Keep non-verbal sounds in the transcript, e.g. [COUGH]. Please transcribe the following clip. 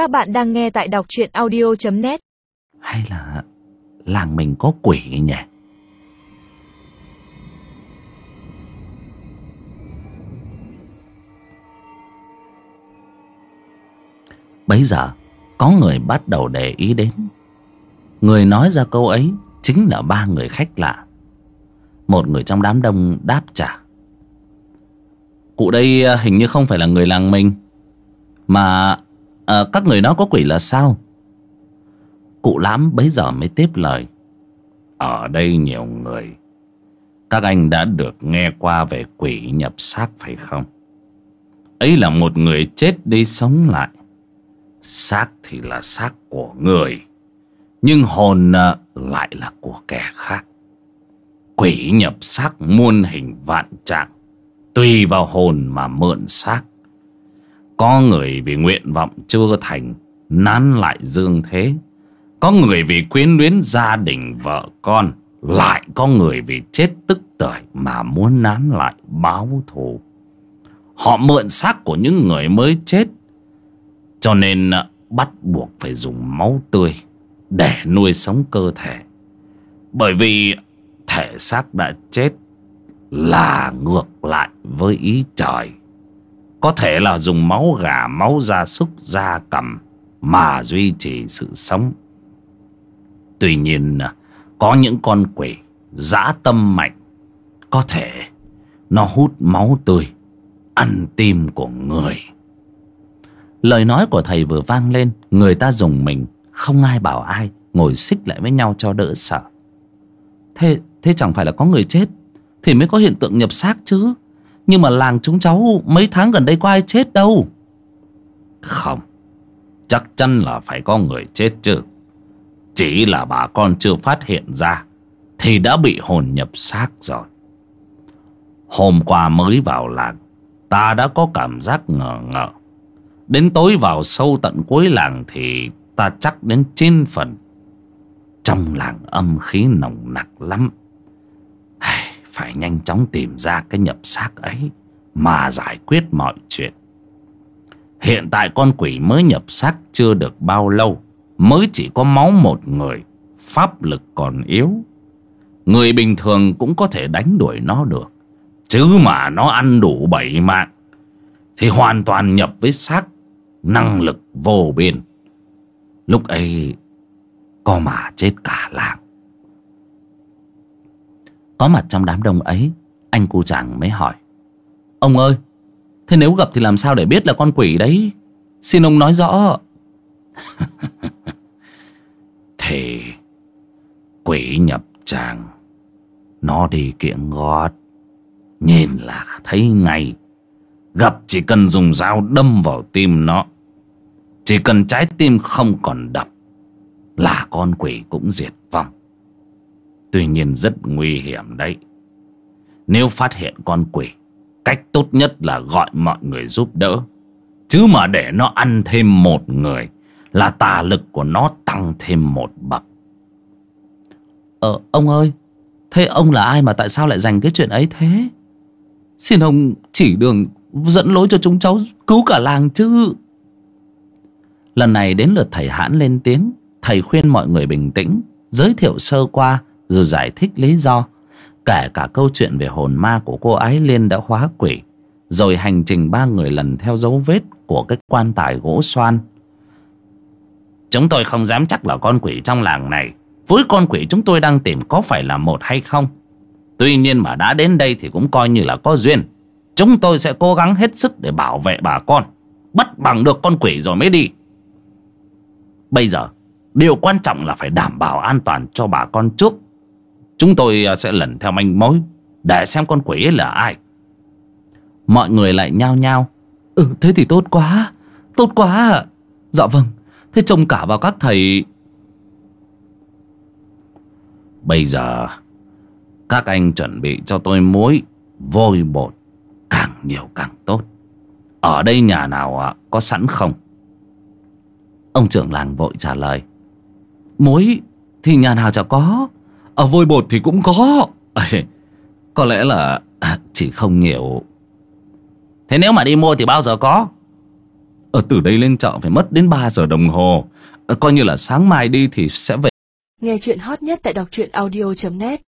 Các bạn đang nghe tại đọc truyện audio.net Hay là làng mình có quỷ nhỉ? Bấy giờ, có người bắt đầu để ý đến. Người nói ra câu ấy chính là ba người khách lạ. Một người trong đám đông đáp trả. Cụ đây à, hình như không phải là người làng mình, Mà à, các người nói có quỷ là sao? Cụ lãm bấy giờ mới tiếp lời. Ở đây nhiều người. Các anh đã được nghe qua về quỷ nhập xác phải không? Ấy là một người chết đi sống lại. Xác thì là xác của người nhưng hồn ờ, lại là của kẻ khác. Quỷ nhập xác muôn hình vạn trạng tùy vào hồn mà mượn xác có người vì nguyện vọng chưa thành, nán lại dương thế có người vì quyến luyến gia đình vợ con, lại có người vì chết tức tưởi mà muốn nán lại báo thù họ mượn xác của những người mới chết, cho nên à, bắt buộc phải dùng máu tươi để nuôi sống cơ thể. Bởi vì thể xác đã chết là ngược lại với ý trời. Có thể là dùng máu gà, máu gia súc, gia cầm mà duy trì sự sống. Tuy nhiên à, có những con quỷ dã tâm mạnh có thể nó hút máu tươi ăn tim của người. Lời nói của thầy vừa vang lên Người ta dùng mình Không ai bảo ai Ngồi xích lại với nhau cho đỡ sợ. Thế, thế chẳng phải là có người chết Thì mới có hiện tượng nhập xác chứ? Nhưng mà làng chúng cháu Mấy tháng gần đây có ai chết đâu Không, Chắc chắn là phải có người chết chứ Chỉ là bà con chưa phát hiện ra Thì đã bị hồn nhập xác rồi Hôm qua mới vào làng, Ta đã có cảm giác ngờ ngợ Đến tối vào sâu tận cuối làng thì ta chắc đến chín phần. Trong làng âm khí nồng nặc lắm. Phải nhanh chóng tìm ra cái nhập xác ấy mà giải quyết mọi chuyện. Hiện tại con quỷ mới nhập xác chưa được bao lâu. Mới chỉ có máu một người. Pháp lực còn yếu. Người bình thường cũng có thể đánh đuổi nó được. Chứ mà nó ăn đủ bảy mạng. Thì hoàn toàn nhập với xác, năng lực vô biên lúc ấy, có mà chết cả làng có mặt trong đám đông ấy, anh cu chàng mới hỏi. Ông ơi, thế nếu gặp thì làm sao để biết là con quỷ đấy? Xin ông nói rõ. [LAUGHS] Thì, quỷ nhập tràng, nó đi kiện gót. Nhìn là thấy ngay. Gặp chỉ cần dùng dao đâm vào tim nó. Chỉ cần trái tim không còn đập, Là con quỷ cũng diệt vong. Tuy nhiên rất nguy hiểm đấy. Nếu phát hiện con quỷ, Cách tốt nhất là gọi mọi người giúp đỡ. Chứ mà để nó ăn thêm một người, Là tà lực của nó tăng thêm một bậc. Ờ ông ơi, Thế ông là ai mà tại sao lại dành cái chuyện ấy thế? Xin ông chỉ đường dẫn lối cho chúng cháu cứu cả làng chứ. Lần này đến lượt thầy hãn lên tiếng, thầy khuyên mọi người bình tĩnh, giới thiệu sơ qua rồi giải thích lý do. Kể cả câu chuyện về hồn ma của cô ái liên đã hóa quỷ, rồi hành trình ba người lần theo dấu vết của cái quan tài gỗ xoan. Chúng tôi không dám chắc là con quỷ trong làng này. Với con quỷ chúng tôi đang tìm có phải là một hay không? Tuy nhiên mà đã đến đây thì cũng coi như là có duyên. Chúng tôi sẽ cố gắng hết sức để bảo vệ bà con. Bắt bằng được con quỷ rồi mới đi. Bây giờ, Điều quan trọng là phải đảm bảo an toàn cho bà con trước. Chúng tôi à, sẽ lần theo manh mối, Để xem con quỷ ấy là ai. Mọi người lại nhao nhao. Ừ thế thì tốt quá Tốt quá. Dạ vâng Thế trông cả vào các thầy. Bây giờ, Các anh chuẩn bị cho tôi muối Vôi bột Càng nhiều càng tốt. Ở đây nhà nào à, có sẵn không? Ông trưởng làng vội trả lời. Muối thì nhà nào chả có. Ở vôi bột thì cũng có. À, Có lẽ là à, chỉ không nhiều. Thế nếu mà đi mua thì bao giờ có? Ở từ đây lên chợ phải mất đến 3 giờ đồng hồ. Ờ, coi như là sáng mai đi thì sẽ về. Nghe chuyện hot nhất tại đọc truyện audio.net